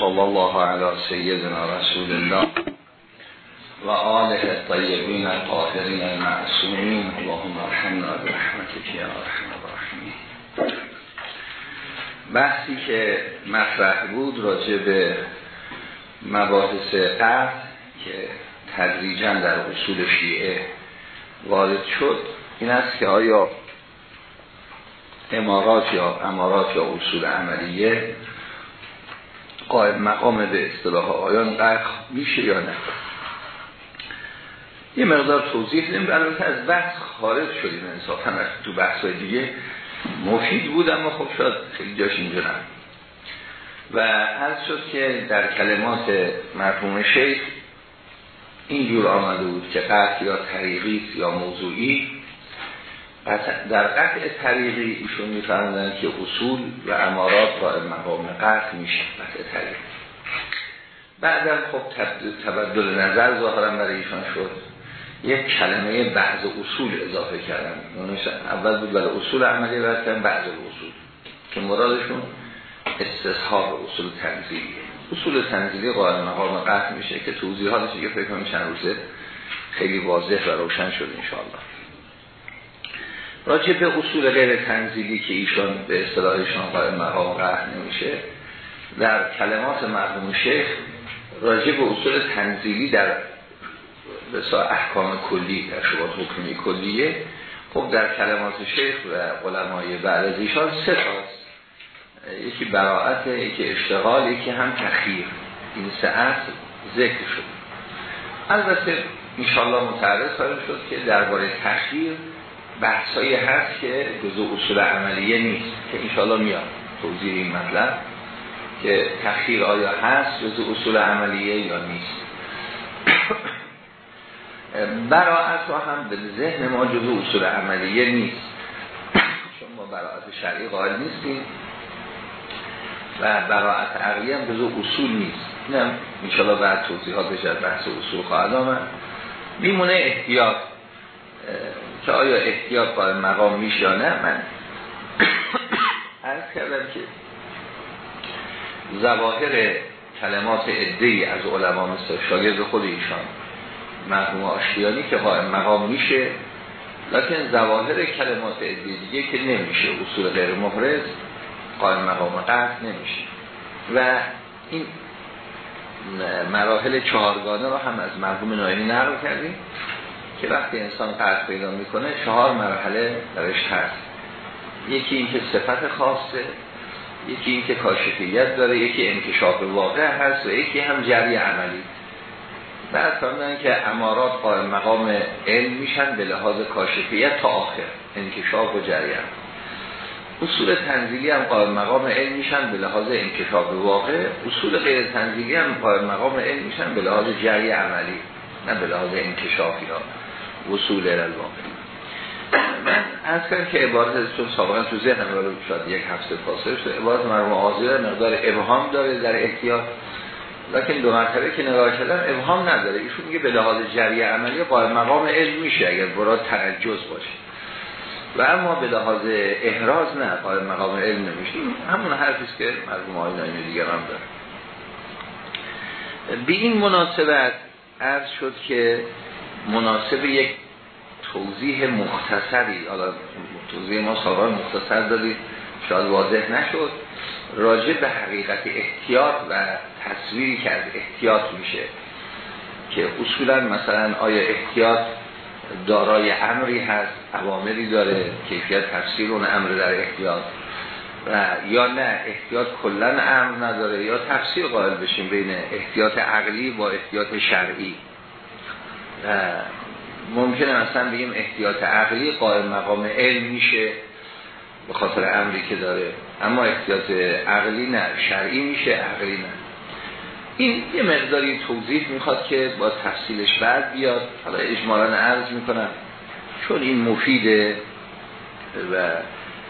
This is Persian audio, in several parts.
صلی الله علی سیدنا رسول الله و آله طیبین الطاهرین المعصومین. اللهم ارحمنا برحمتك یا ارحم الراحمین. بحثی که مطرح بود راجع به مباحث قرد که تدریجا در اصول شیعه وارد شد این است که آیا امارات یا امارات یا اصول عملیه قائم مقام به اصطلاح آیان قرق میشه یا نه؟ یه مقدار توضیح نمید البته از بحث خارج شدیم انصافا تو بحث دیگه مفید بود اما خب شاید خیلی جاش اینجا نه و از شد که در کلمات مرحوم شیخ اینجور آمده بود که قطع یا طریقی یا موضوعی در قطع طریقی ایشون میفرمدن که اصول و امارات با مقام قطع میشه قطع طریقی بعدا خب تبدل نظر ظاهرا برای ایشان شد. یک کلمه بعض اصول اضافه کردن. اول بود برای اصول عملی بعد بعض اصول. که مرادشون استصحاب اصول تنزیلی. اصول تنزیلی قائل مقام قطع میشه که توضیحاتش دیگه فکر چند روزه خیلی واضح و روشن شد انشاءالله. راجع به اصول غیر تنزیلی که ایشان به اصطلاحشان قائل مقام قطع نمیشه در کلمات مرحوم شیخ راجع به اصول تنزیلی در بسا احکام کلی در شبات حکمی کلیه خب در کلمات شیخ و علمای بعد از ایشان سه تاست یکی براعت یکی اشتغال یکی هم تخییر این سه اصل ذکر شد. البته انشاءالله متعرض خواهیم شد که درباره تخییر بحثایی هست که جزو اصول عملیه نیست که انشاءالله میاد توضیح این مطلب که تخییر آیا هست جزو اصول عملیه یا نیست. براعت رو هم به ذهن ما جزو اصول عملیه نیست. چون ما براعت شرعی قائل نیستیم و براعت عقلی هم جزو اصول نیست. هم انشاءالله بعد توضیحاتش از بحث اصول خواهد آمد. میمونه احتیاط. که آیا احتیاط قائل مقام میشه یا نه من عرض کردم که زواهر کلمات ادهی از علما مثل شاگرد خود ایشان مرحوم آشتیانی که قائم مقام میشه لیکن زواهر کلمات ادهی دیگه که نمیشه اصول غیر محرز قائم مقام قطع نمیشه. و این مراحل چهارگانه رو هم از مرحوم نایمی نقل کردیم. که وقتی انسان قطع پیدا می‌کنه چهار مرحله درش هست. یکی اینکه صفت خاصه یکی اینکه کاشفیت داره یکی انکشاف واقع هست و یکی هم جری عملی. بعد فرمودن که امارات قائم مقام علم میشن به لحاظ کاشفیت تا آخر انکشاف و جریان اصول تنزیلی هم قائم مقام علم میشن به لحاظ انکشاف واقع. اصول غیر تنزیلی هم قائم مقام علم میشن به لحاظ جری عملی نه به لحاظ انکشاف یا وصول الواقع. من عرض کردم که عبارت چون سابقا تو ذهنم شاید یک هفته فاصله شد عبارت مرحوم آضیا یه مقدار ابهام داره در احتیاط. لیکن دو مرتبه که نگاه کردم ابهام نداره. ایشون میگه به لحاظ جری عملی قائم مقام علم میشه اگر برای تنجز باشه. و اما به لحاظ احراز نه قائم مقام علم نمیشه. همون حرفیست که مرحوم دیگر هم داره. به این مناسبت عرض شد که مناسب یک توضیح مختصری حالا توضیح ما سابقا مختصر دادید شاید واضح نشد. راجع به حقیقت احتیاط و تصویری که از احتیاط میشه که اصولا مثلا آیا احتیاط دارای امری هست عوامری داره کیفیت تفسیر اون امر در احتیاط و یا نه احتیاط کلا امر نداره یا تفسیر قائل بشیم بین احتیاط عقلی با احتیاط شرعی. ممکنه مثلا بگیم احتیاط عقلی قائم مقام علم میشه به خاطر امری که داره. اما احتیاط عقلی نه شرعی میشه عقلی نه. این یه مقداری توضیح می‌خواد که با تفصیلش بعد بیاد. حالا اجمالا عرض می‌کنم. چون این مفیده و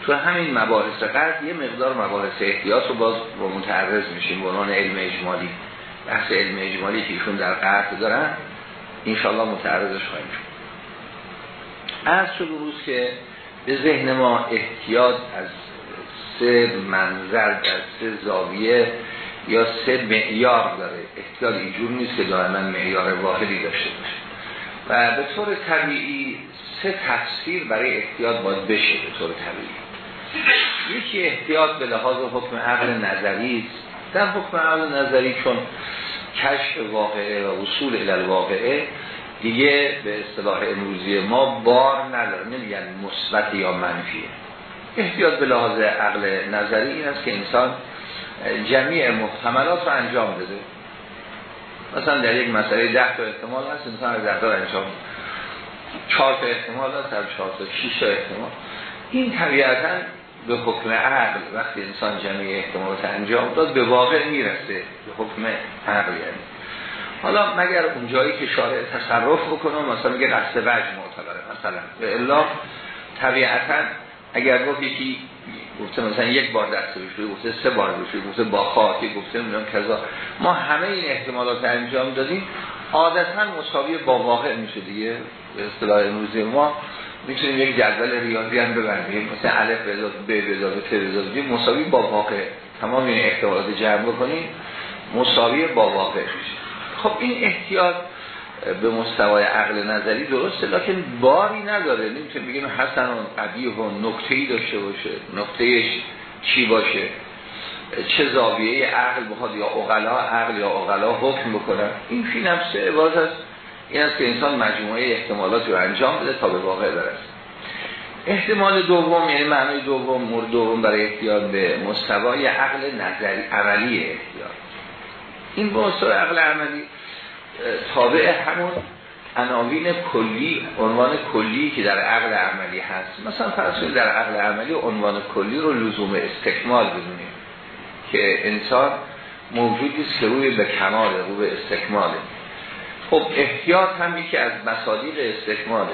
تو همین مباحث قرد یه مقدار مباحث احتیاط رو باز با متعرض میشیم. به عنوان علم اجمالی. بحث علم اجمالی که ایشون در قرد دارن. انشالله متعرضش خواهیم شد. از شد روز که به ذهن ما احتیاط از سه منظر در سه زاویه یا سه معیار داره. احتیاط اینجور نیست که دائما معیار واحدی داشته باشه. و به طور طبیعی سه تفسیر برای احتیاط باید بشه به طور طبیعی. یکی احتیاط به لحاظ حکم عقل نظری است. در حکم عقل نظری چون کشف واقعه و اصول الواقعه دیگه به اصطلاح امروزی ما بار نداره. نمیگن مثبت یا منفیه. احتیاط به لحاظ عقل نظری این است که انسان جمیع محتملات رو انجام بده. مثلا در یک مسئله ده تا احتمال هست انسان از ده تا انجام چهار تا احتمال هست در چهار تا شیش تا احتمال. این طبیعتا به حکم عقل وقتی انسان جمعی احتمالات انجام داد به واقع می‌رسه به حکم عقل یعنی. حالا مگر اون جایی که شارع تصرف بکنه مثلا میگه قصد وجه معتبره مثلا. به الا طبیعتا اگر گفت یکی گفته مثلا یک بار دست بشه گفته سه بار بشه گفته با خاطی گفته می‌دونم کذا. ما همه این احتمالات انجام دادیم عادتا مساوی با واقع میشه دیگه به اصطلاح امروزی ما. می‌تونیم یک جدول ریاضی هم ببندیم. مثلا الف به اضافه به ت مساوی با واقع. تمام این احتمالات جمع بکنیم مساوی با واقع خب این احتیاط به مستوای عقل نظری درسته لکن باری نداره. نمی‌تونیم بگیم حسن و قبیه و نکتهی داشته باشه نکتهش چی باشه. چه زاویه عقل بخواد یا اغلا عقل یا اغلا حکم بکنن این فی نفسه عباز است. این است که انسان مجموعه احتمالات رو انجام بده تا به واقع برسه. احتمال دوم یعنی معنای دوم مورد دوم برای احتیاط به مستوای عقل نظری عملی احتیاط این به مستوای عقل عملی تابع همون عناوین کلی عنوان کلی که در عقل عملی هست. مثلا فرض در عقل عملی عنوان کلی رو لزوم استکمال بدونیم که انسان موجودی است به کمال رو به استکماله. خب احتیاط هم یکی از مصادیق استکماله.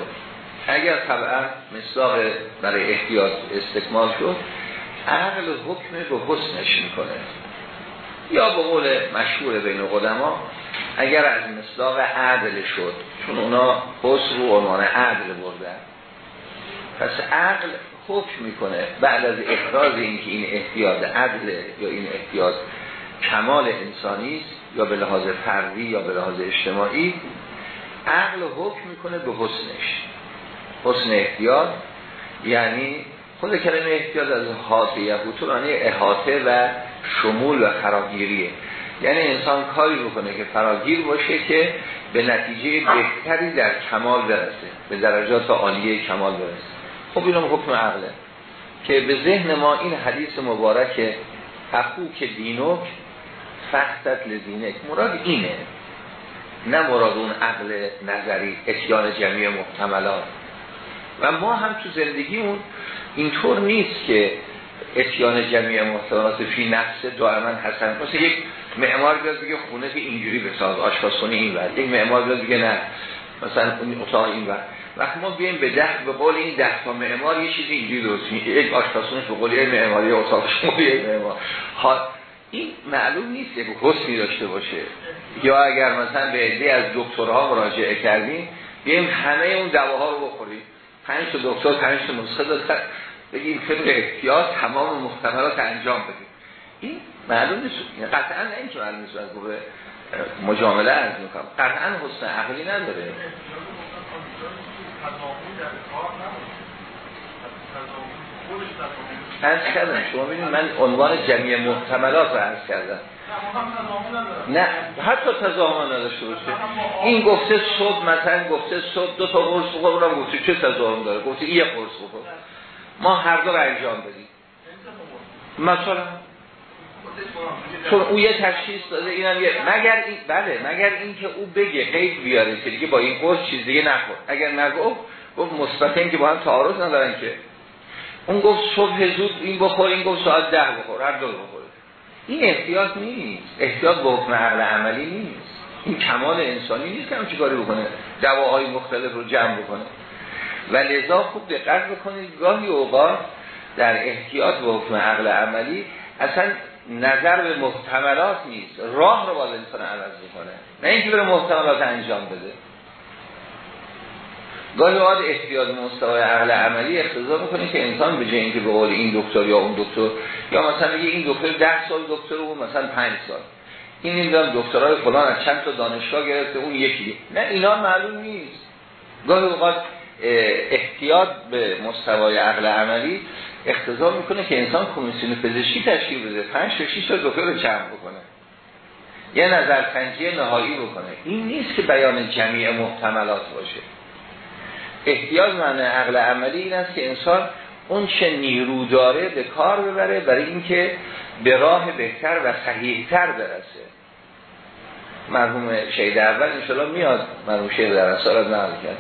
اگر طبعا مصداق برای احتیاط استکمال شد عقل حکم به حسنش می‌کنه. یا به قول مشهور بین قدما اگر از مصداق عدل شد چون اونا حسن رو عنوان عدل بردن. پس عقل حکم می‌کنه بعد از احراز اینکه این احتیاط عدل یا این احتیاط کمال انسانی است یا به لحاظ فردی یا به لحاظ اجتماعی عقل حکم می‌کنه به حسنش. حسن احتیاط یعنی خود کلمه احتیاط از حاطه یهوتون احاطه و شمول و خراگیریه یعنی انسان کاری بکنه که فراگیر باشه که به نتیجه بهتری در کمال برسه به درجات عالیه کمال برسه. خب اینم حکم عقله. که به ذهن ما این حدیث مبارک حقوق دینوک فختت لدینک مراد اینه. نه مراد اون عقل نظری اتیان جمعی محتملات. و ما هم تو زندگیمون اینطور نیست که اتیان جمعی محتملات فی نفس دائما حسن مثل یک معمار بیاد بگه خونه که اینجوری بساز آشپزخونه این ور. یک معمار بیاد بگه نه مثلا اون اتاق این ور. وقتی ما بیایم به ده به قول این ده تا معمار یه چیزی اینجوری درست یک آشپزخونه به قول یه معماری اتاق شما معمار. این معلوم نیست یک حسنی داشته باشه. یا اگر مثلا به عده از دکترها مراجعه کردیم بیایم همه اون دواها رو بخوریم. پنج دکتر پنج تا نسخه داد بگیم طبق احتیاط تمام محتملات انجام بدیم. این معلوم نیست. قطعا نه اینکه معلوم نیست. از گروه مجامله عرض می‌کنم. قطعا حسن عقلی نداره. عرض کردم شما ببینید من عنوان جمعی محتملات رو عرض کردم. نه حتی تضامن نداشته باشه. این گفته صبح مثلا گفته صبح دو تا قرص بخور اونم گفته چه تضامن داره؟ گفته یه قرص بخور. ما هر دو رو انجام بدیم. مثلا چون او یه تشخیص داده اینم یه مگر این بله مگر اینکه او بگه قید بیاره که دیگه با این قرص چیز دیگه نخور. اگر نگفت گفت مثبت که با هم تعارض ندارن که. اون گفت صبح زود این بخور این گفت ساعت ده بخور هر دو بخور. این احتیاط نیست. احتیاط به حکم عقل عملی نیست. این کمال انسانی نیست که چیکاری بکنه. دواهای مختلف رو جمع بکنه. و لذا خوب دقت بکنید گاهی اوقات در احتیاط به حکم عقل عملی اصلا نظر به محتملات نیست. راه رو باید انسان عوض بکنه. نه اینکه بره محتملات انجام بده. گاهی اوقات احتیاج مستوای عقل عملی اقتضا می‌کنه که انسان به جای اینکه به قول این دکتر یا اون دکتر یا مثلا میگه این دکتر 10 سال دکتر اون مثلا 5 سال. این نمی‌دونم دکترای فلان از چند تا دانشگاه گرفته اون یکی نه اینا معلوم نیست. گاهی اوقات احتیاط به مستوای عقل عملی اقتضا می‌کنه که انسان کمیسیون پزشکی تشکیل بده 5 تا 6 تا دکتر رو جمع بکنه. یه نظر نهایی بکنه. این نیست که بیان جمعی محتملات باشه. احتیاج معنی عقل عملی این است که انسان اون چه نیرو داره به کار ببره برای اینکه به راه بهتر و صحیحتر برسه. مرحوم شهید اول انشالله میاد مرحوم شهید در اصال از نقل کرد.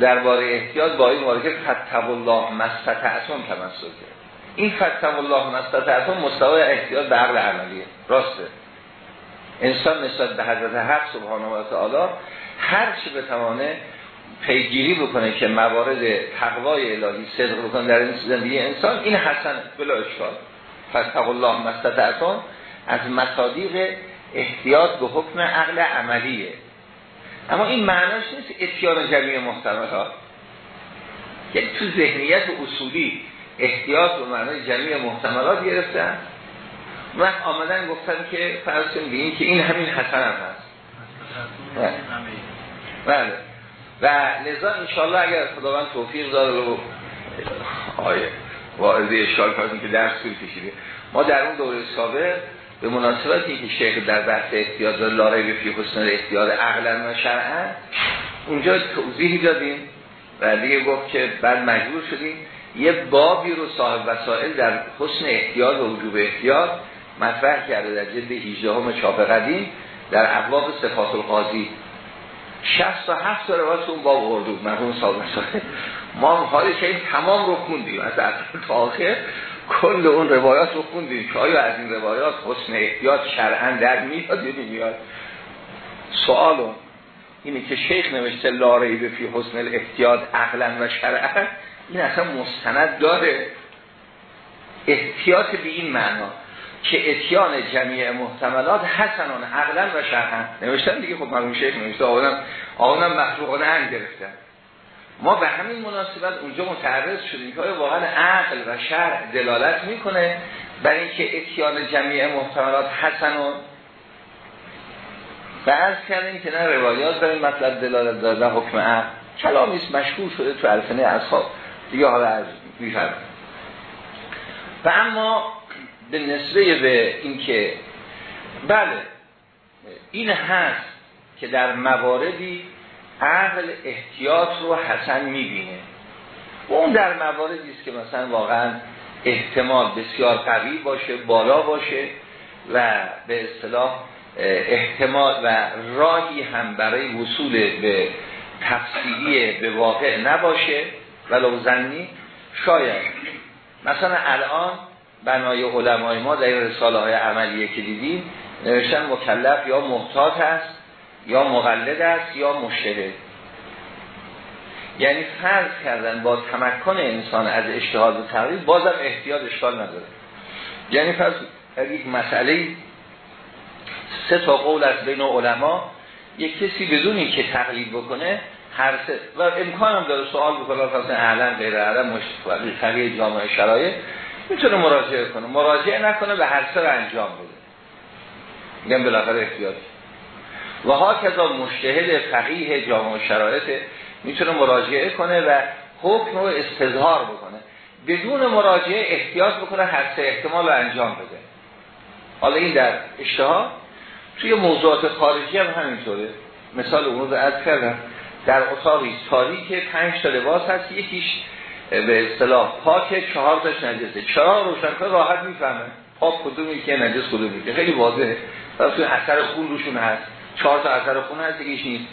درباره احتیاط با این مورد که فتب الله مستطعتون تمسکه این فتب الله مستطعتون مستوای احتیاط به عقل عملیه. راسته. انسان نسبت به حضرت حق سبحانه و تعالی هر چی به توانه پیگیری بکنه که موارد تقوای الهی صدق بکنه در این زندگی انسان این حسن بلا اشکال. فتق الله مستطعتون از مصادیق احتیاط به حکم عقل عملیه. اما این معناش نیست اتیان جمعی محتملات. یعنی تو ذهنیت اصولی احتیاط به معنای جمعی محتملات گرفتن و آمدن گفتن که فرض کنیم که این همین حسن هم هست. بله. و لذا انشالله اگر خداوند توفیق داره و آیه واعظی اشکال کردیم که درس طول کشیده ما در اون دوره سابق به مناسبتی که شیخ در بحث احتیاط لاره به فی حسن احتیاط عقلا و شرعا اونجا توضیحی دادیم و دیگه گفت که بعد مجبور شدیم یه بابی رو صاحب وسائل در حسن احتیاط و وجوب احتیاط مطرح کرده در جلد 18 همه چاپ قدیم در ابواب صفات القاضی. 67 تا روایت اون باب اردو مرحوم صاحب وسائل ما حالی که این تمام رو خوندیم. از اول تا آخر کل اون روایات رو خوندیم که آیا از این روایات حسن احتیاط شرعا در میاد یا نمیاد. سوال اینه که شیخ نوشته لاره به فی حسن الاحتیاط عقلا و شرعا. این اصلا مستند داره. احتیاط به این معنا. که اتیان جمعی محتملات حسنان عقلا و شرعا. نوشتن دیگه خب مرحوم شیخ نوشته آقایان آقایان مخلوقانه هنگ گرفتن. ما به همین مناسبت اونجا متعرض شدیم که واقعا عقل و شرع دلالت می‌کنه برای اینکه اتیان جمعی محتملات حسنان؟ و از کردیم که نه روایات برای مطلب دلالت داره حکم عقل. کلامیست مشهور شده تو الفنه اصحاب. دیگه حالا از میفرم و اما به نسبه به اینکه بله این هست که در مواردی عقل احتیاط رو حسن می‌بینه. و اون در مواردی است که مثلا واقعا احتمال بسیار قوی باشه بالا باشه و به اصطلاح احتمال و راهی هم برای وصول به تفصیلی به واقع نباشه. ولو زنی شاید. مثلا الان بنای علمای ما در این رساله های عملیه که دیدیم نوشتن مکلف یا محتاط است یا مقلد است یا مشهده یعنی فرض کردن با تمکن انسان از اجتهاد و تقلید بازم احتیاط اشکال نداره. یعنی فرض یک مسئله سه تا قول از بین علما یک کسی بدونی که تقلید بکنه هر سه و هم داره سوال بکنه مثلا اعلن غیر اعلن مشتقی جامعه شرایط. می‌تونه مراجعه کنه. مراجعه نکنه به هر سر انجام بده. میگم بالاخره احتیاط. و ها کذا مشتهد فقیه جامعه شرایط می‌تونه مراجعه کنه و حکم رو استظهار بکنه. بدون مراجعه احتیاط بکنه هر سه احتمال رو انجام بده. حالا این در اشتها توی موضوعات خارجی هم همینطوره. مثال اون رو از کردم. در اتاقی تاریک پنج تا لباس هست. یکیش به اصطلاح پاک چهار تاش نجسه چرا روشن راحت می‌فهمه. پاک کدومی که نجس کدومی که. خیلی واضحه. توی اثر خون روشون هست. چهار تا اثر خون هست یکیش نیست.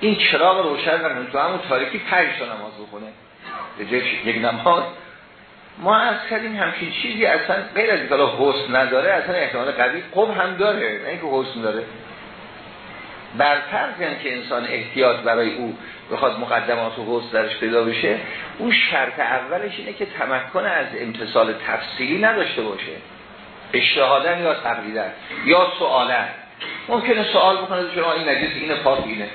این چراغ روشن کنه تو همون تاریکی پنج تا نماز بخونه. یک نماز. ما از کردیم همچین چیزی اصلا غیر از اینکه حسن نداره اصلا احتمال قوی قم هم داره. نه اینکه حسن داره. بر که انسان احتیاط برای او بخواد مقدمات و حسن درش پیدا بشه اون شرط اولش اینه که تمکن از امتصال تفصیلی نداشته باشه اشتهادن یا تقلیدن یا سوالن ممکنه سوال بکنه شما این نجس اینه پاک اینه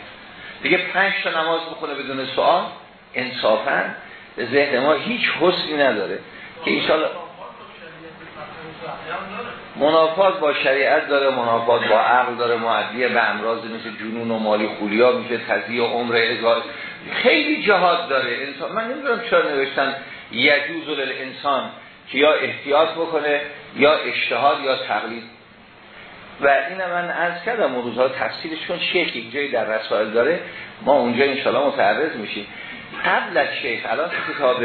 دیگه پنج تا نماز بخونه بدون سوال انصافا به ذهن ما هیچ حسنی نداره که ایشالا منافات با شریعت داره منافات با عقل داره معدیه به امراض مثل جنون و مالی خولیا میشه تزیه عمر ازار خیلی جهاد داره. انسان من نمی‌دونم چرا نوشتن یجوز انسان که یا احتیاط بکنه یا اجتهاد یا تقلید. و این من عرض کردم اون روزها تفسیرش کن شیخ یک جایی در رسائل داره ما اونجا انشالله متعرض میشیم. قبل از شیخ الان کتاب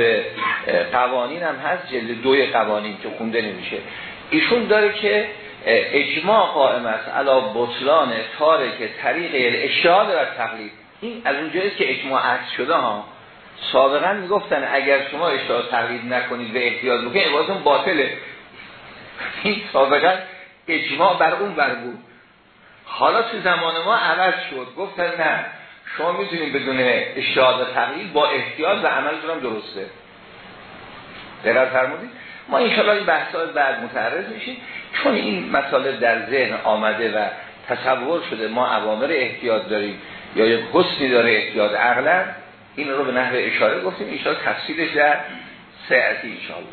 قوانین هم هست جلد دوی قوانین که خونده نمیشه. ایشون داره که اجماع قائم است علا بطلان که طریق اشتهاد و تقلید. این از اونجاییست که اجماع عکس شده ها. سابقا می‌گفتن اگر شما اشتهاد تقلید نکنید و احتیاط بکنید عبادتون باطله. این سابقا اجماع بر اون بر بود. حالا تو زمان ما عوض شد. گفتن نه شما می‌تونید بدون اشتهاد و تقلید با احتیاط و عملتون هم درسته. دقیق فرمودید؟ ما انشاءالله این بحثا بعد متعرض میشیم. چون این مسئله در ذهن آمده و تصور شده ما عوامر احتیاط داریم یا یک حسنی داره احتیاط عقلا این رو به نحو اشاره گفتیم انشاءالله تفصیلش در سعتی انشاءالله.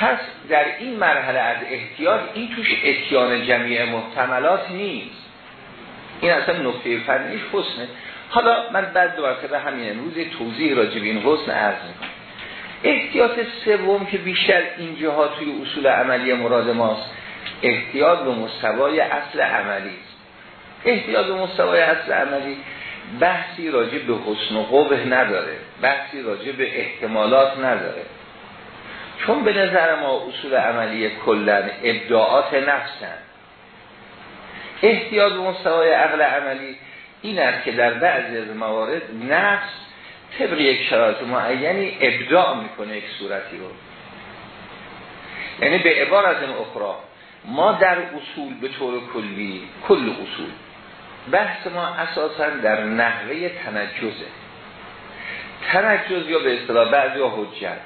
پس در این مرحله از احتیاط این توش اتیان جمعی محتملات نیست. این اصلا نکته فنیش حسنه. حالا من بعد دو به همین امروز توضیح راجع به این حسن عرض می‌کنم. احتیاط سوم که بیشتر اینجاها توی اصول عملی مراد ماست احتیاط به مستوای اصل عملی. است احتیاط به مستوای اصل عملی بحثی راجع به حسن و قبه نداره بحثی راجع به احتمالات نداره. چون به نظر ما اصول عملی کلن ابداعات نفسن. احتیاط به مستوای عقل عملی این است که در بعضی از موارد نفس طبق یک شرایط معینی ابداع می‌کنه یک صورتی رو. یعنی به عبارت اخرى ما در اصول به طور کلی کل اصول بحث ما اساسا در نحوه تنجزه. تنجز یا به اصطلاح بعضی یا حجت.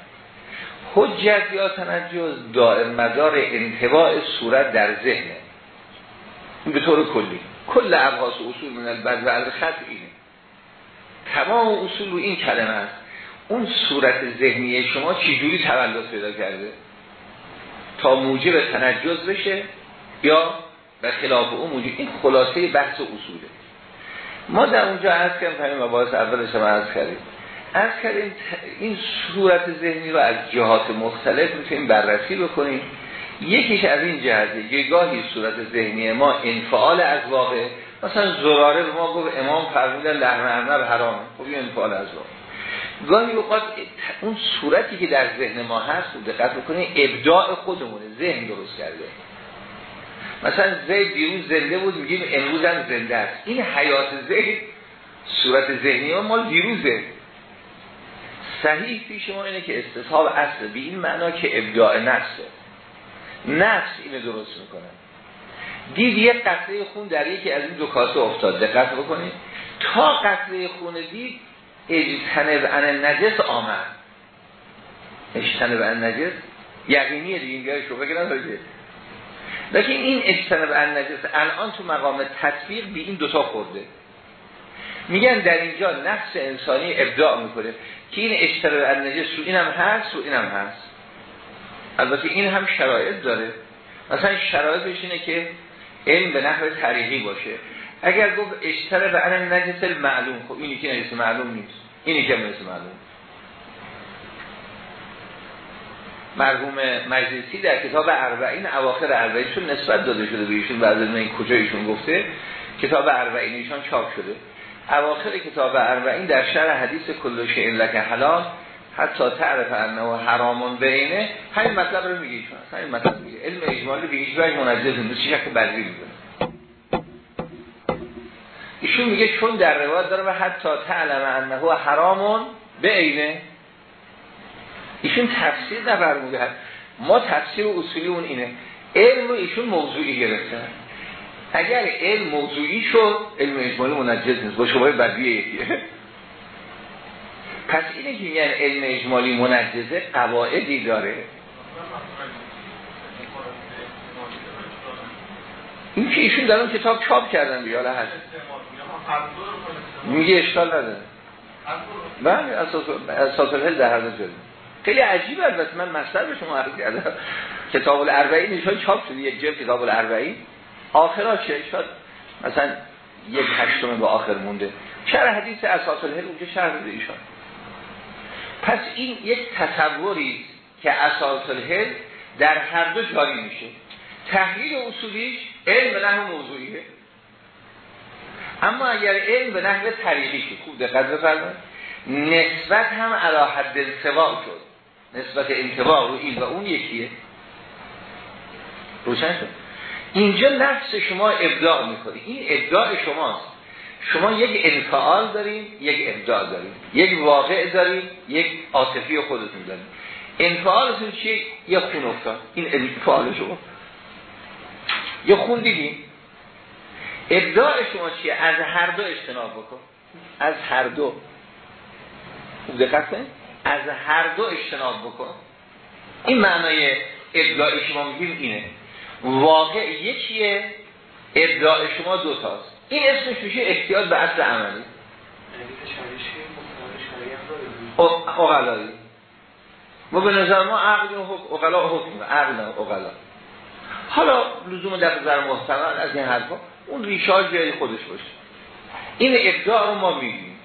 حجت یا تنجز دائم مدار انتباع صورت در ذهنه. به طور کلی. کل ابحاث اصول من البد و الخط اینه تمام اصول رو این کلمه است اون صورت ذهنی شما چجوری تولد پیدا کرده؟ تا موجب تنجز بشه یا به خلاف اون موجب؟ این خلاصه بحث اصوله. ما در اونجا عرض کردیم همین مباحث اولش هم عرض کردیم. عرض کردیم این صورت ذهنی رو از جهات مختلف می‌تونیم بررسی بکنیم. یکیش از این جهته یه گاهی صورت ذهنی ما انفعال از واقع مثلا زراره به ما گفت امام فرمودن لحم ارنب حرامه. خب این انفعال از واقع گاهی اوقات اون صورتی که در ذهن ما هست دقت بکنید ابداع خودمونه. ذهن درست کرده. مثلا زید دیروز زنده بود میگیم امروز هم زنده است. این حیات ذهن صورت ذهنی ما مال دیروزه. صحیح پیش ما اینه که استصحاب اصل به این معنا که ابداع نفسه نفس اینو درست می‌کنه. دید یک قطره خون در یکی از این دو کاسه افتاد. دقت بکنید. تا قطره خون دید اجتنب ان نجس آمد. اجتنب ان نجس یقینیه دیگه اینجای شبه که نداره. لیکن این اجتنب ان نجس الان تو مقام تطبیق به این دوتا خورده. میگن در اینجا نفس انسانی ابداع می‌کنه. که این اجتنب ان نجس رو اینم هست و اینم هست. البته این هم شرایط داره. مثلا شرایطش اینه که علم به نحو طریقی باشه. اگر گفت اشتره به ان نجس المعلوم خب اینی که نجس معلوم نیست. اینی که نجس معلوم. مرحوم مجلسی در کتاب اربعین اواخر اربعینشون نسبت داده شده به ایشون. بعد این کجا ایشون گفته کتاب اربعین ایشون چاپ شده. اواخر کتاب اربعین در شرح حدیث کلوش این لکه حلال حتی تعرف انه حرامون بینه همین مطلب رو میگه ایشون. همین مطلب میگه. علم اجمالی به هیچ وجه منجز نیست. شک بدری می‌کنه. ایشون میگه چون در روایت داره و حتی تعلم انه حرامون بینه. ایشون تفسیر نفرموده ما تفسیر و اصولی اون اینه. علم ایشون موضوعی گرفتن اگر علم موضوعی شد علم اجمالی منجز نیست. با شبای بدوی یکیه. پس اینه که میگن علم اجمالی منجزه قواعدی داره. این که ایشون اون کتاب چاپ کردن بیاله هست. میگه اشکال نداره. بله اساس الهل در هر دو خیلی عجیب البته من مصدر به شما عرض کردم. کتاب الاربعین ایشان چاپ شده یک جلد کتاب الاربعین. آخرا چه؟ شد مثلا یک هشتم به آخر مونده. شرح حدیث اساس الهل اونجا شرح بده ایشان پس این یک تصوری که اساس الهل در هر دو جاری میشه. تحلیل اصولیش علم به نحو موضوعیه. اما اگر علم به نحو طریقی که خوب دقت بفرمایید نسبت هم علا حد انتباه شد. نسبت انتباه رو این و اون یکیه. روشن شد؟ اینجا نفس شما ابداع می‌کنی این ابداع شماست. شما یک انفعال داریم یک ابداع داریم یک واقع داریم یک عاطفی خودتون داریم انفعالتون چیه؟ یه خون افتاد. این انفعال شما. یه خون دیدیم ابداع شما چیه؟ از هر دو اجتناب بکن. از هر دو. دقت از هر دو اجتناب بکن. این معنای ابداع شما میگیم اینه. واقع یکیه ابداع شما دوتاست. این اسمش میشه احتیاط به اصل عملی. اقلایی ما به نظر ما عقل اقلا حکم عقل اقلا حالا لزوم در نظر محتمل از این حرفا اون ریشاج جای خودش باشه. این ابداع رو ما میگیم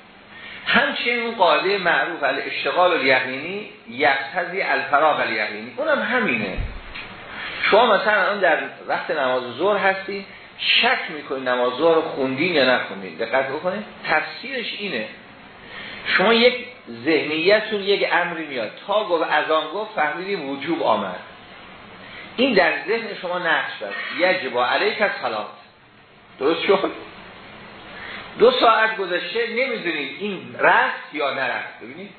همچنین اون قاعده معروف علی اشتغال الیقینی یقتضی الفراغ الیقینی. اونم همینه. شما مثلا اون در وقت نماز ظهر هستی شک می‌کنید نماز ظهر خوندین یا نخوندین. دقت بکنید. تفسیرش اینه. شما یک ذهنیتون یک امری میاد. تا گفت از آن گفت فهمیدی وجوب آمد. این در ذهن شما نقش بست یجب علیک از صلات درست شد؟ دو ساعت گذشته نمی‌دونید این رفت یا نرفت. ببینید.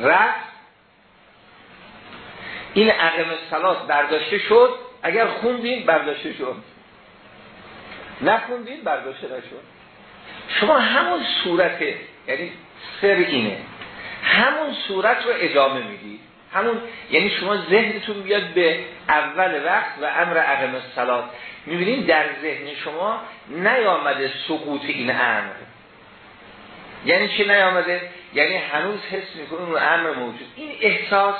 رفت. این عقم سلات برداشته شد. اگر خوندین برداشته شد. نخوندین برداشته نشد. شما همون صورت یعنی سر اینه. همون صورت رو ادامه می‌دید همون یعنی شما ذهنتون بیاد به اول وقت و امر عقم الصلات می‌بینید در ذهن شما نیامده سقوط این امر. یعنی چی نیامده؟ یعنی هنوز حس می‌کنید اون امر موجود. این احساس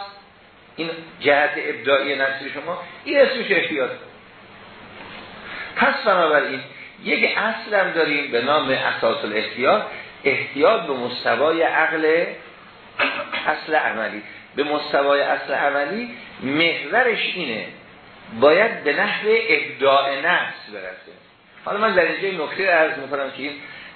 این جهت ابداعی نفسی شما این اسمش احتیاط. پس بنابراین یک اصل هم داریم به نام اساس الاحتیاط. احتیاط به مستوای عقل اصل عملی. به مستوای اصل عملی محورش اینه باید به نحو ابداع نفس برسه. حالا من در اینجا نکته عرض می‌کنم که این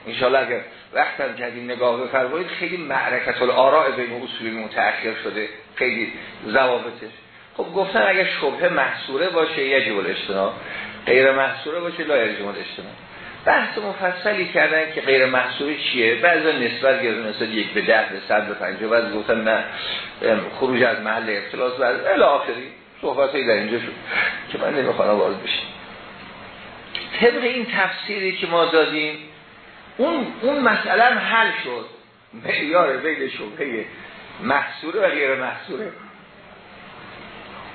انشاءالله اگر وقتم کردیم نگاه بفرمایید خیلی معرکت الارا بین اصول متأخر شده. خیلی ضوابطش. خب گفتن اگر شبه محصوره باشه یجب الاجتناب. غیر محصوره باشه لا یجب الاجتناب بحث مفصلی کردن که غیر محصولی چیه؟ بعضا نسبت گردن نسبت یک به ده به صد به پنجه بعض گفتن نه خروج از محل اختلاس بعض الی آخری. صحبت در اینجا شد که من نمی‌خوانم وارد بشیم طبق این تفسیری که ما دادیم اون, اون مسئله هم حل شد. معیار بین شبهه محصوره و غیر محصوره.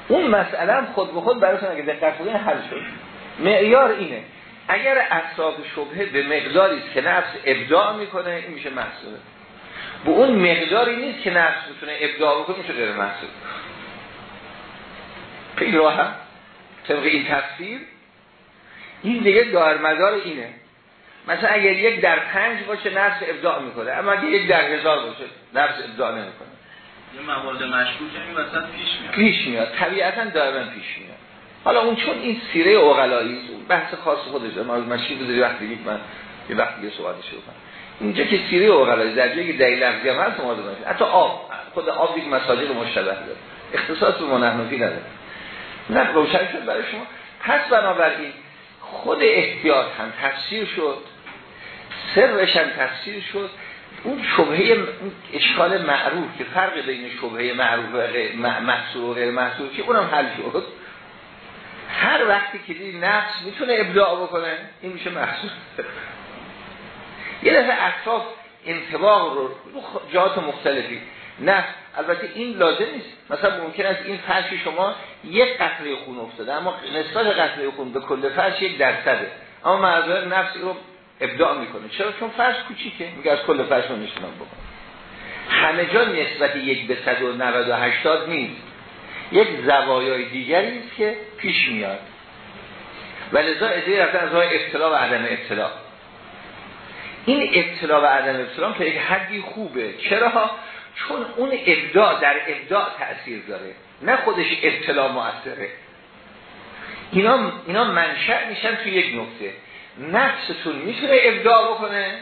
اون مسئله خود به خود براتون اگه دقت کنید حل شد. معیار اینه. اگر اطراف شبهه به مقداری که نفس ابداع می‌کنه این میشه محصوله به اون مقداری نیست که نفس می‌تونه ابداع بکنه میشه غیر محصول. خیلی راحت. طبق این تفسیر این دیگه دارمدار اینه. مثلا اگر یک در پنج باشه نفس ابداع می‌کنه. اما اگر یک در هزار باشه نفس ابداع نمی‌کنه. یه موارد مشکوک این وسط پیش میاد. پیش میاد. طبیعتا دائما پیش میاد. حالا اون چون این سیره اوغلایی بحث خاص خودش داره از مشی بذاری وقتی دیگه من یه وقتی یه صحبت شروع کنم اینجا که سیره اوغلایی در جایی که دلیل لفظی هم هست مورد باشه حتی آب خود آب یک مساجد مشتبه داره. اختصاص به منحنفی نداره. نه روشن شد برای شما. پس بنابراین خود احتیاط هم تفسیر شد. سرش هم تفسیر شد. اون شبهه اشکال معروف که فرق بین شبهه معروف و محصول و غیر محصول که اونم حل شد. هر وقتی که نفس می‌تونه ابداع بکنه این میشه محصول یه دفعه اطراف انتباق رو جهات مختلفی. نه البته این لازم نیست. مثلا ممکن است این فرش شما یک قطره خون افتاده اما نسبت قطره خون به کل فرش یک درصده. اما معذر نفس رو ابداع می‌کنه. چرا؟ چون فرش کوچیکه. میگه از کل فرش رو نشونم بکن. همه جا نسبت یک به 190 و 80 نیست. یک زوایای دیگری است که پیش میاد. و لذا ادهی رفتن از راه ابتلا و عدم ابتلا. این ابتلا و عدم ابتلا تا یک حدی خوبه. چرا؟ چون اون ابداع در ابداع تأثیر داره. نه خودش ابتلا مؤثره اینا, اینا منشأ میشن توی یک نکته نفستون می‌تونه ابداع بکنه؟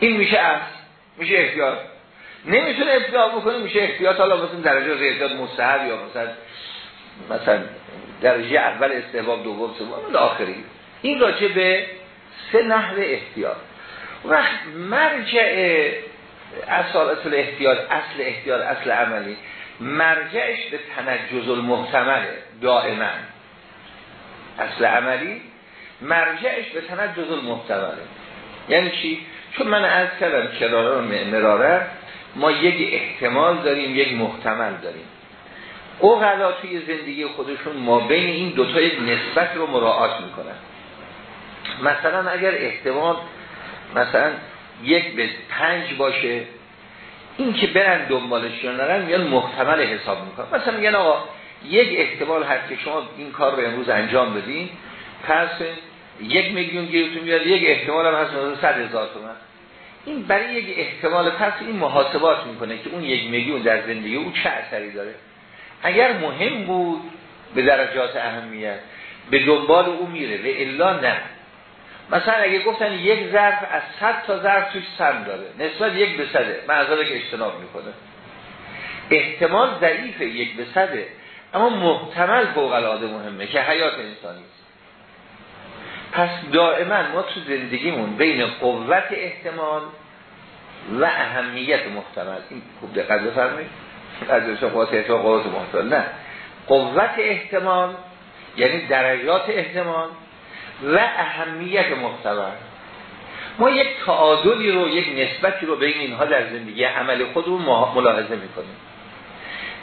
این میشه اصل میشه احتیاط نمی‌تونه ابداع بکنه میشه احتیاط حالا مثلا درجه احتیاط مستحب یا مثلا مثلا درجه اول استحباب دوم سوم آخری. این راجع به سه نحو احتیاط. وقت مرجع اصالت الاحتیاط اصل احتیاط اصل عملی مرجعش به تنجز المحتمله دائما. اصل عملی مرجعش به تنجز المحتمله یعنی چی؟ چون من از کردم کراره و مراره ما یک احتمال داریم یک محتمل داریم. اوغلا توی زندگی خودشون ما بین این دوتا یک نسبت رو مراعات می‌کنن. مثلا اگر احتمال مثلا یک به پنج باشه این که برن دنبالش یا نرن میان محتمل حساب می‌کنن. مثلا میگن آقا یک احتمال هست که شما این کار رو امروز انجام بدین پس یک میلیون گیرتون میاد یک احتمال هم هست مثلا صد هزار تومن. این برای یک احتمال پس این محاسبات می‌کنه که اون یک میلیون در زندگی او چه اثری داره. اگر مهم بود به درجات اهمیت به دنبال او میره و الا نه. مثلا اگه گفتن یک ظرف از صد تا ظرف توش سم داره نسبت یک به صده معذاره که اجتناب می‌کنه احتمال ضعیف یک به صده اما محتمل فوق مهمه که حیات انسانی است. پس دائما ما تو زندگیمون بین قوت احتمال و اهمیت محتمل این خوب دقت بفرمایید. از قوت احتمال قوت محتمل. نه. قوت احتمال یعنی درجات احتمال و اهمیت محتمل. ما یک تعادلی رو یک نسبتی رو بین اینها در زندگی عمل خود رو ملاحظه می‌کنیم.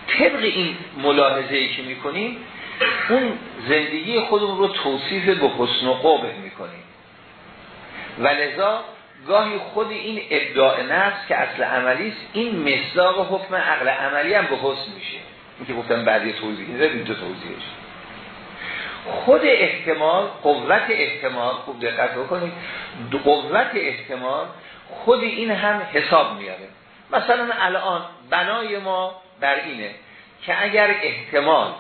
طبق این ملاحظه ای که می‌کنیم اون زندگی خودمون رو توصیف به حسن و قبه می‌کنیم. و لذا گاهی خود این ابداع نفس که اصل عملی است این مصداق حکم عقل عملی هم به حسن میشه. این که گفتم بعدی توضیح این تو توضیحش خود احتمال قوت احتمال خوب دقت بکنید قوت احتمال خود این هم حساب میاره. مثلا الان بنای ما بر اینه که اگر احتمال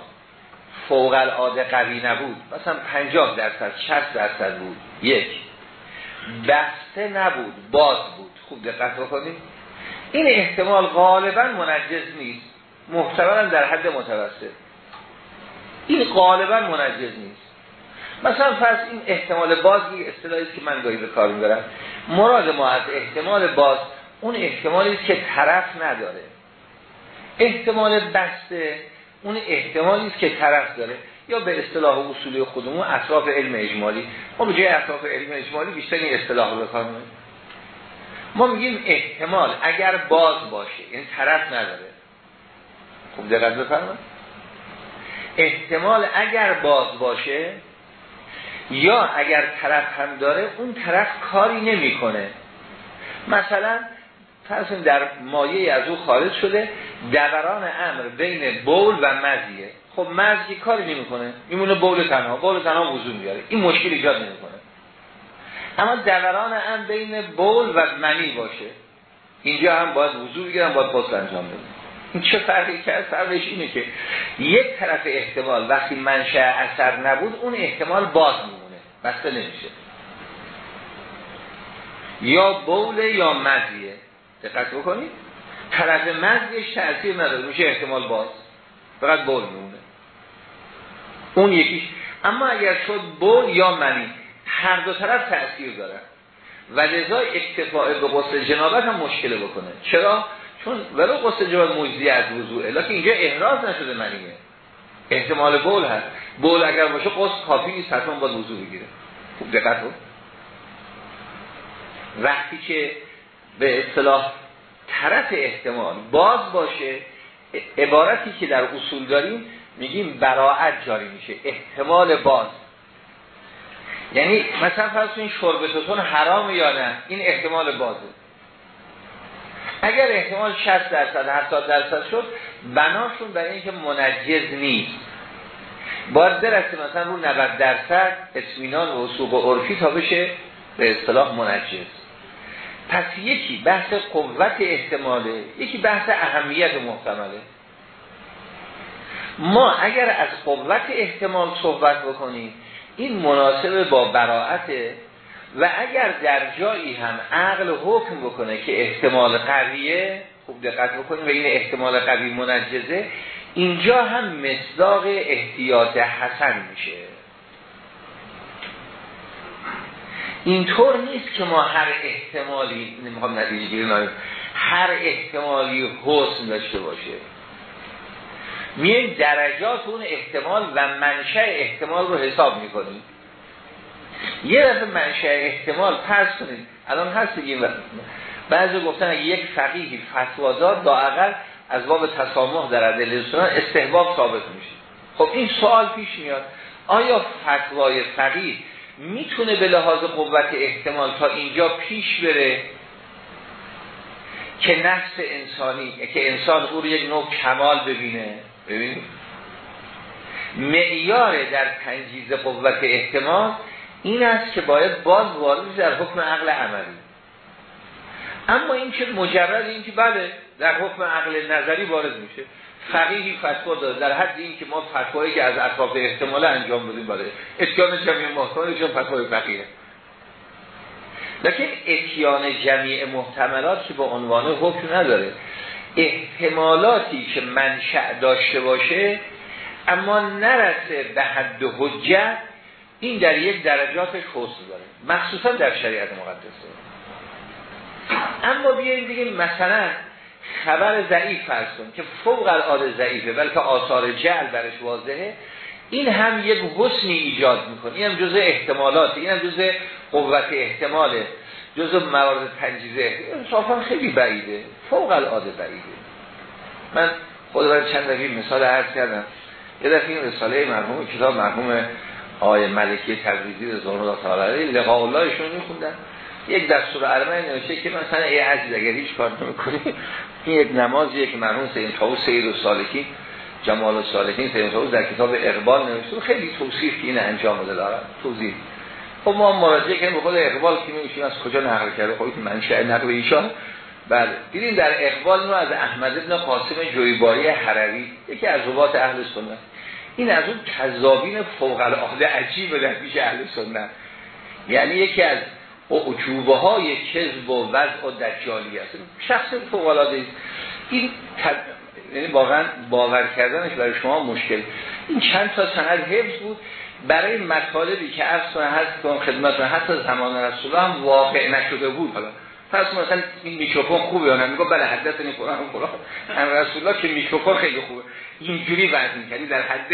فوق العاده قوی نبود. مثلا 50 درصد 60 درصد بود. یک. بسته نبود باز بود. خوب دقت بکنید. این احتمال غالبا منجز نیست. محتملا در حد متوسط. این غالبا منجز نیست. مثلا فرض این احتمال باز یه اصطلاحی که من گاهی به کار می‌برم. مراد ما از احتمال باز اون احتمالی که طرف نداره. احتمال بسته اون احتمالی است که طرف داره. یا به اصطلاح اصولی خودمون اطراف علم اجمالی. ما به جای اطراف علم اجمالی بیشتر این اصطلاح رو بکار ما میگیم احتمال اگر باز باشه این طرف نداره. خوب دقت بفرمایید. احتمال اگر باز باشه یا اگر طرف هم داره اون طرف کاری نمی‌کنه. مثلا فرض در مایه از او خارج شده. دوران امر بین بول و مزیه. خب مزی کاری نمی‌کنه. میمونه بول تنها. بول تنها وضو میاره این مشکل ایجاد نمی‌کنه. اما دوران امر بین بول و منی باشه. اینجا هم باید وضو بگیرم باید پست انجام بدم این چه فرقی کرد فرقش اینه که یک طرف احتمال وقتی منشأ اثر نبود اون احتمال باز میمونه. بسته نمیشه. یا بول یا مزیه. دقت بکنید طرف مزیش تأثیر نداره. میشه احتمال باز. فقط بول میمونه. اون یکیش. اما اگر شد بول یا منی هر دو طرف تأثیر داره. و لذا اکتفاع به غسل جنابت هم مشکله بکنه. چرا؟ چون ولو قصد جواب مجزی از وضوعه. لکن اینجا احراز نشده منیه. احتمال بول هست. بول اگر باشه قصد کافی نیست. حتما باید وضوع بگیره. خوب دقت رو وقتی که به اصطلاح طرف احتمال باز باشه عبارتی که در اصول داریم میگیم براعت جاری میشه احتمال باز. یعنی مثلا فرض این شرب توتون حرام یا نه این احتمال بازه. اگر احتمال 60 درصد 70 درصد شد بناشون برای اینکه منجز نیست. باید برسه مثلا رو 90 درصد اطمینان و و عرفی تا بشه به اصطلاح منجز. پس یکی بحث قوت احتماله یکی بحث اهمیت محتمله. ما اگر از قوت احتمال صحبت بکنیم این مناسب با براعته و اگر در جایی هم عقل حکم بکنه که احتمال قویه خوب دقت بکنیم و این احتمال قوی منجزه اینجا هم مصداق احتیاط حسن میشه. اینطور نیست که ما هر احتمالی نمی‌خوام نتیجه گیری هر احتمالی حسن داشته باشه. میایم درجات اون احتمال و منشأ احتمال رو حساب می‌کنیم. یه دفعه منشأ احتمال پس کنید الان هست دیگه بعضی گفتن اگه یک فقیهی فتوا داد لااقل از باب تسامح در سنن استحباب ثابت میشه. خب این سوال پیش میاد. آیا فتوای فقیه می‌تونه به لحاظ قوت احتمال تا اینجا پیش بره که نفس انسانی که انسان او رو یک نوع کمال ببینه. ببینید معیار در تنجیز قوت احتمال این است که باید باز وارد در حکم عقل عملی. اما این که مجرد این که بله در حکم عقل نظری وارد میشه. فقیهی فتوا داده در حد این که ما فتوایی که از اطراف احتمال انجام بدیم بله اتیان جمعی محتمل چون فتوای فقیه لیکن اتیان جمعی محتملات که با عنوان حکم نداره احتمالاتی که منشأ داشته باشه اما نرسه به حد حجت این در یک درجاتش خصوص داره. مخصوصا در شریعت مقدسه اما بیاییم دیگه مثلا خبر ضعیف فرض که فوق العاده ضعیفه بلکه آثار جعل برش واضحه. این هم یک حسنی ایجاد می‌کنه. این هم جزء احتمالات این هم جزء قوت احتماله جزء موارد تنجیزه انصافا خیلی بعیده فوق العاده بعیده. من خود برای چند دفعه مثال عرض کردم. یه دفعه این رساله مرحوم کتاب مرحوم آقای ملکی تبریزی رضوان الله تعالی لقاء اللهشون میخوندن. یک دستور ارمن نوشته که مثلا ای عزیز اگر هیچ کار نمی‌کنی این یک نمازیه که مرحوم سید طاووس سید و سالکی جمال و سالکین سید طاووس در کتاب اقبال نوشته. خیلی توصیف که این انجام بده دارن توضیح. خب ما مراجعه کنیم به خود اقبال که میگیم از کجا نقل کرده. خب منشأ نقل ایشان. بله دیدیم در اقبال رو از احمد ابن قاسم جویباری حروی یکی از روات اهل سنت. این از اون کذابین فوق العاده عجیب در پیش اهل سنت. یعنی یکی از اعجوبه های کذب و وضع و دجالی است شخص فوق العاده این یعنی واقعا باور کردنش برای شما مشکل. این چند تا سند حفظ بود. برای مطالبی که از کنه هست کنم خدمت حتی زمان رسول هم واقع نشده بود. حالا پس مثلا این میکروفون خوبه یا نه؟ میگه بله حدثنی قرآن قرآن ان رسول الله که میکروفون خیلی خوبه. اینجوری وزن کردی در حد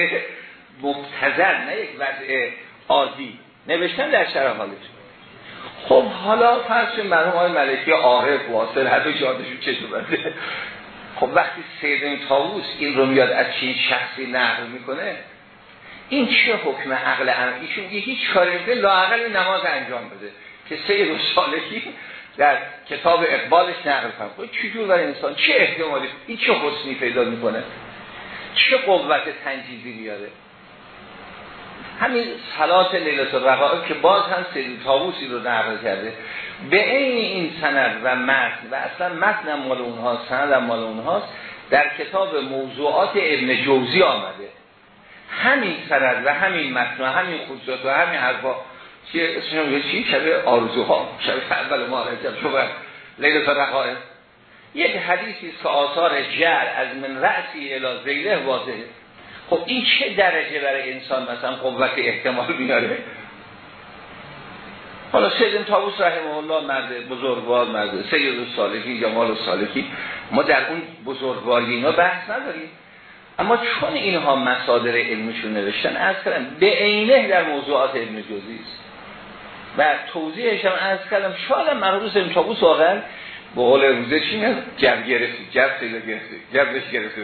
مبتذل نه یک وضع عادی. نوشتن در شرح حالش. خب حالا فرض مرحوم آقای ملکی عارف واصل دو جادشون چه بده خب وقتی سیدن تاووس این رو میاد از چین شخصی نقل می‌کنه این چه حکم عقل ایشون هیچ کاری لاعقل نماز انجام بده. که سید و صالحی در کتاب اقبالش نقل کنم خب چجور برای انسان؟ چه احتمالی؟ این چه حسنی پیدا می‌کنه؟ چه قوت تنجیزی میاره؟ همین صلات لیلت الرقائب که باز هم سید تاووسی رو نقل کرده به عین این سند و متن و اصلا متن مال اونهاست سند مال اونهاست در کتاب موضوعات ابن جوزی آمده. همین سند و همین متن و همین خصوصات و همین حرفا چیه اسمش چی؟ شبه آرزوها. شبه اول ما شما. لیلت الرقائب یک حدیثی که آثار جر از من رأسی زیله واضحه. خب این چه درجه برای انسان مثلا قوت احتمال بیاره حالا سید تابوس رحمه الله مرد بزرگوار مرد سید سالکی جمال سالکی ما در اون بزرگواری اینا بحث نداریم. اما چون اینها مصادر علمشون نوشتن از کردم به عینه در موضوعات علم جزئی است. و توضیحش هم از کردم شاید مرحوم سید تابوس واقعا به قول روزه چی میاد جب گرفتی جب سیدا گرفتی جبش گرفتی.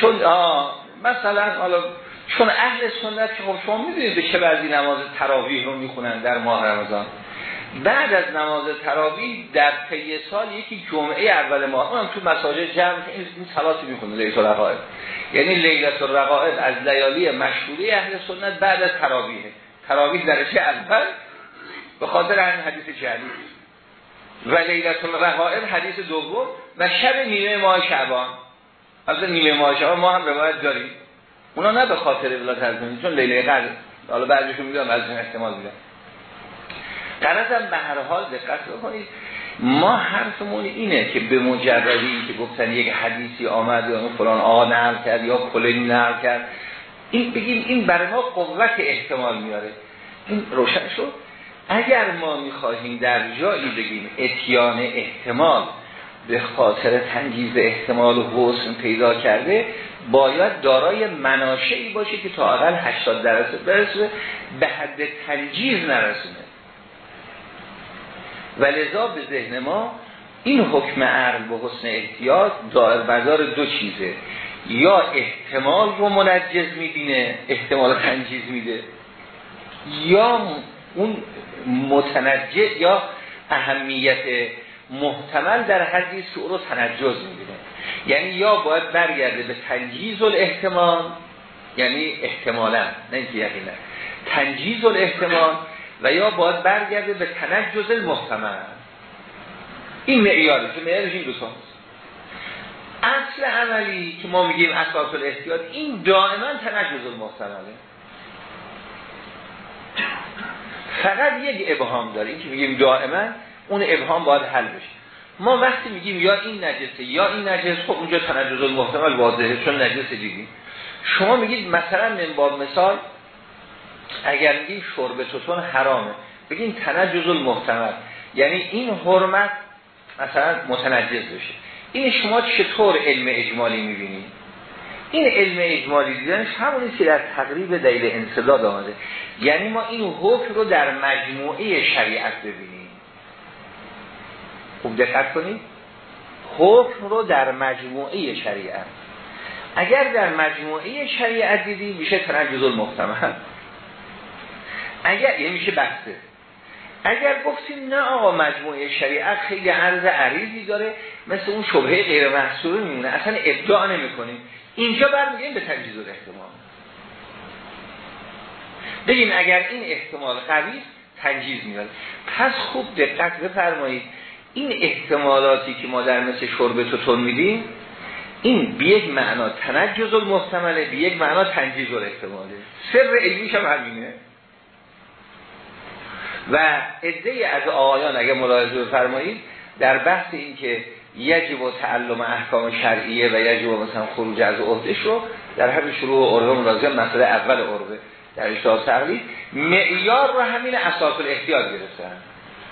چون آه مثلا حالا چون اهل سنت که خب شما می‌دونید به چه بعضی نماز تراویح رو می‌خونن در ماه رمضان. بعد از نماز تراویح در طی سال یکی جمعه اول ماه اونم تو مساجد جمع این صلاتی می‌کنه لیلت الرقائب یعنی لیلت الرقائب از لیالی مشهوری اهل سنت بعد از تراویح. تراویح درجه اول؟ به خاطر همین حدیث جلی و لیلت الرقائب حدیث دوم و شب نیمه ماه شعبان. از نیمه ماه شعبان ما هم روایت داریم. اونا نه به خاطر ولایت از چون لیله قدر. حالا بعضیشون میگم از این احتمال میگم قرضم به هر حال دقت بکنید. ما حرفمون اینه که به مجردی که گفتن یک حدیثی آمد یا فلان آقا نقل کرد یا کلینی نقل کرد این بگیم این برای ما قوت احتمال میاره. این روشن شد. اگر ما می‌خواهیم در جایی بگیم اتیان احتمال به خاطر تنجیز احتمال و حسن پیدا کرده باید دارای مناشعی باشه که تا اقل 80 درصد برسه به حد تنجیز نرسونه. و لذا به ذهن ما این حکم عرض به حسن احتیاط دائر بردار دو چیزه. یا احتمال رو منجز می‌بینه احتمال تنجیز میده یا اون متنجز یا اهمیت محتمل در حدیث او رو تنجز می‌بینه. یعنی یا باید برگرده به تنجیز الاحتمال یعنی احتمالا نه اینکه یقینا. تنجیز الاحتمال و یا باید برگرده به تنجز المحتمل این معیاری که معیارش این دو اصل عملی که ما میگیم اساس الاحتیاط این دائما تنجز المحتمله فقط یک ابهام داره این که میگیم دائما اون ابهام باید حل بشه. ما وقتی میگیم یا این نجسه یا این نجس خب اونجا تنجز المحتمل واضحه چون نجسه دیدیم. شما میگید مثلا من با مثال اگر میگیم شرب توتون حرامه بگیم تنجز المحتمل. یعنی این حرمت مثلا متنجز بشه. این شما چطور علم اجمالی می‌بینید؟ این علم اجمالی دیدنش همونی که در تقریب دلیل انصداد آمده. یعنی ما این حکم رو در مجموعه شریعت ببینیم. خوب دقت کنید حکم رو در مجموعه شریعت. اگر در مجموعه شریعت دیدیم میشه تنجز المحتمل. اگر یه میشه بحثه اگر گفتیم نه آقا مجموعه شریعت خیلی عرض عریضی داره مثل اون شبهه غیر محصولی میمونه. اصلا ابداع نمی کنیم اینجا برمیگیم به تنجیز احتمال. بگیم اگر این احتمال قوی تنجیز میاد پس خوب دقت بفرمایید. این احتمالاتی که ما در مثل شرب توتون میدیم این به یک معنا تنجز المحتمله به یک معنا تنجیز الاحتماله. سر علمیش هم همینه. و عده از آقایان اگر ملاحظه بفرمایید در بحث این که یجب و تعلم احکام شرعیه و یجب مثلا خروج از عهدش رو در همین شروع عربه ملاحظه مسئله اول عربه در اشتاق تقلید معیار رو همین اساس الاحتیاط گرفتن.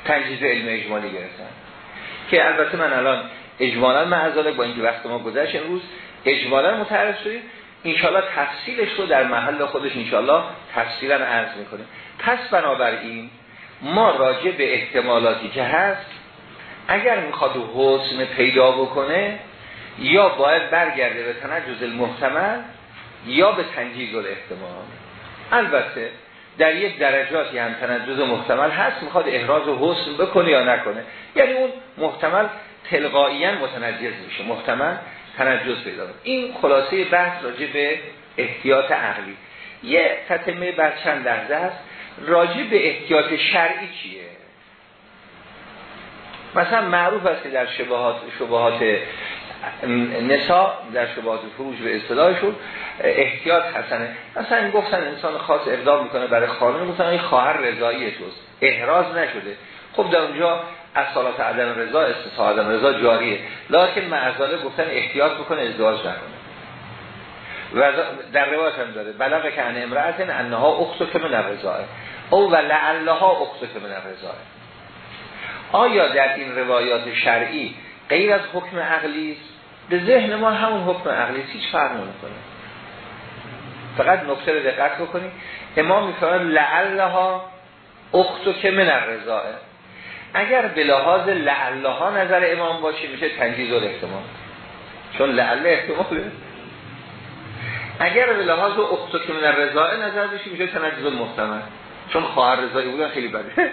تنجیز علم اجمالی گرفتن. که البته من الان اجمالا معذاله با اینکه وقت ما گذشت امروز اجمالا متعرض شدیم. انشالله تفصیلش رو در محل خودش انشالله تفصیلا عرض می‌کنیم. پس بنابراین ما راجع به احتمالاتی که هست اگر می‌خواد حسن پیدا بکنه یا باید برگرده به تنجز المحتمل یا به تنجیز الاحتمال. البته در یک درجاتی هم تنجز محتمل هست می‌خواد احراز و حسن بکنه یا نکنه. یعنی اون محتمل تلقائیا متنجز میشه محتمل تنجز پیدا این خلاصه بحث راجع به احتیاط عقلی. یه تتمه بر چند لحظه هست. راجع به احتیاط شرعی چیه؟ مثلا معروف است که در شبهات شبهات نسا در شبهات فروش به اصطلاحشون احتیاط حسنه مثلا گفتن انسان خاص اقدام می‌کنه برای خانم گفتن این خواهر رضایی توست. احراز نشده. خب در اونجا از سالات عدم رضا استثاء عدم رضا جاریه. لکن معزاله گفتن احتیاط بکنه ازدواج نکنه. و در روایت هم داره بلغه که ان امرأت انها اخت که من رضاه او و لعلها اخت که من رضاه آیا در این روایات شرعی غیر از حکم عقلی به ذهن ما همون حکم عقلی هیچ فرق نمی‌کنه. فقط نکته رو دقت بکنیم امام میفرماید لعلها اختو که من الرضاء. اگر به لحاظ لعلها نظر امام باشه میشه تنجیز احتمال. چون لعل احتماله. اگر به لحاظ اختو که من الرضاء نظر بشه میشه تنجیز محتمل. چون خواهر رضایی بودن خیلی بده.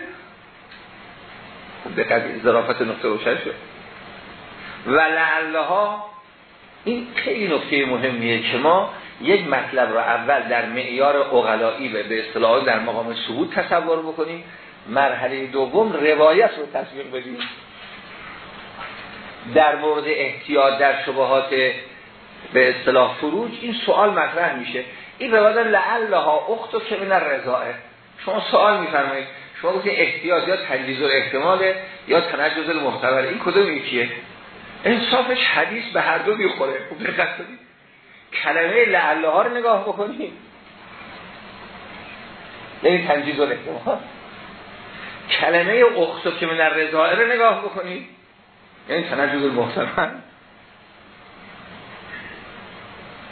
دقیق ظرافت نقطه روشن شد. و لعلها این خیلی نکته مهمیه که ما یک مطلب رو اول در معیار اقلایی به اصطلاح در مقام ثبوت تصور بکنیم. مرحله دوم روایت رو تصویر بدیم. در مورد احتیاط در شبهات به اصطلاح فروج این سوال مطرح میشه. این روایت لعلها اختو که من رضائه شما سوال میفرمایید شما گفتید احتیاط یا تنجیز و احتماله یا تنجز المحتمل این کدوم یکیه؟ انصافش حدیث به هر دو می‌خوره. خوب دقت کلمه لعله ها رو نگاه بکنید یعنی تنجیز و احتمال. کلمه اختو که من رضائه رو نگاه بکنید یعنی تنجز المحتمل.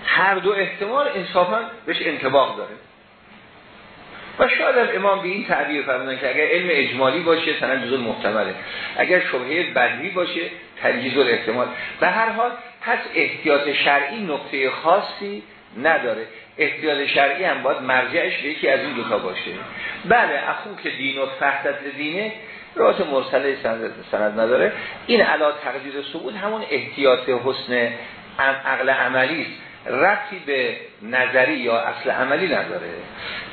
هر دو احتمال انصافا بهش انتباق داره. و شاید امام به این تعبیر فرمودن که اگر علم اجمالی باشه تنجز محتمله اگر شبهه بدوی باشه تنجیز احتمال به هر حال پس احتیاط شرعی نقطه خاصی نداره. احتیاط شرعی هم باید مرجعش به یکی از این دوتا باشه. بله اخو که دین و فهدت دینه رات مرسله سند نداره. این علا تقدیر ثبوت همون احتیاط حسن عقل عملی است. رفتی به نظری یا اصل عملی نداره.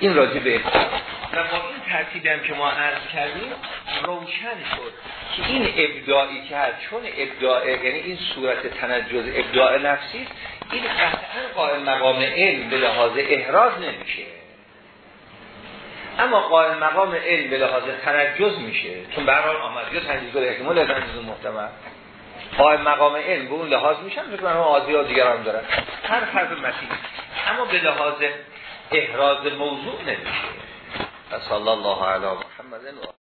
این راجع به و با این ترتیبی که ما عرض کردیم روشن شد که این ابداعی کرد چون ابداع یعنی این صورت تنجز ابداع نفسی این قطعا قائل مقام علم به لحاظ احراز نمیشه. اما قائل مقام علم به لحاظ تنجز میشه. چون برحال آمد. یا تنجز احتمال تنجز محتمل قائم مقام علم به اون لحاظ میشن فکر کنم آزی ها دیگر هم دارن. هر فرد مسیح اما به لحاظ احراز موضوع نمیشه. صلی الله علی محمد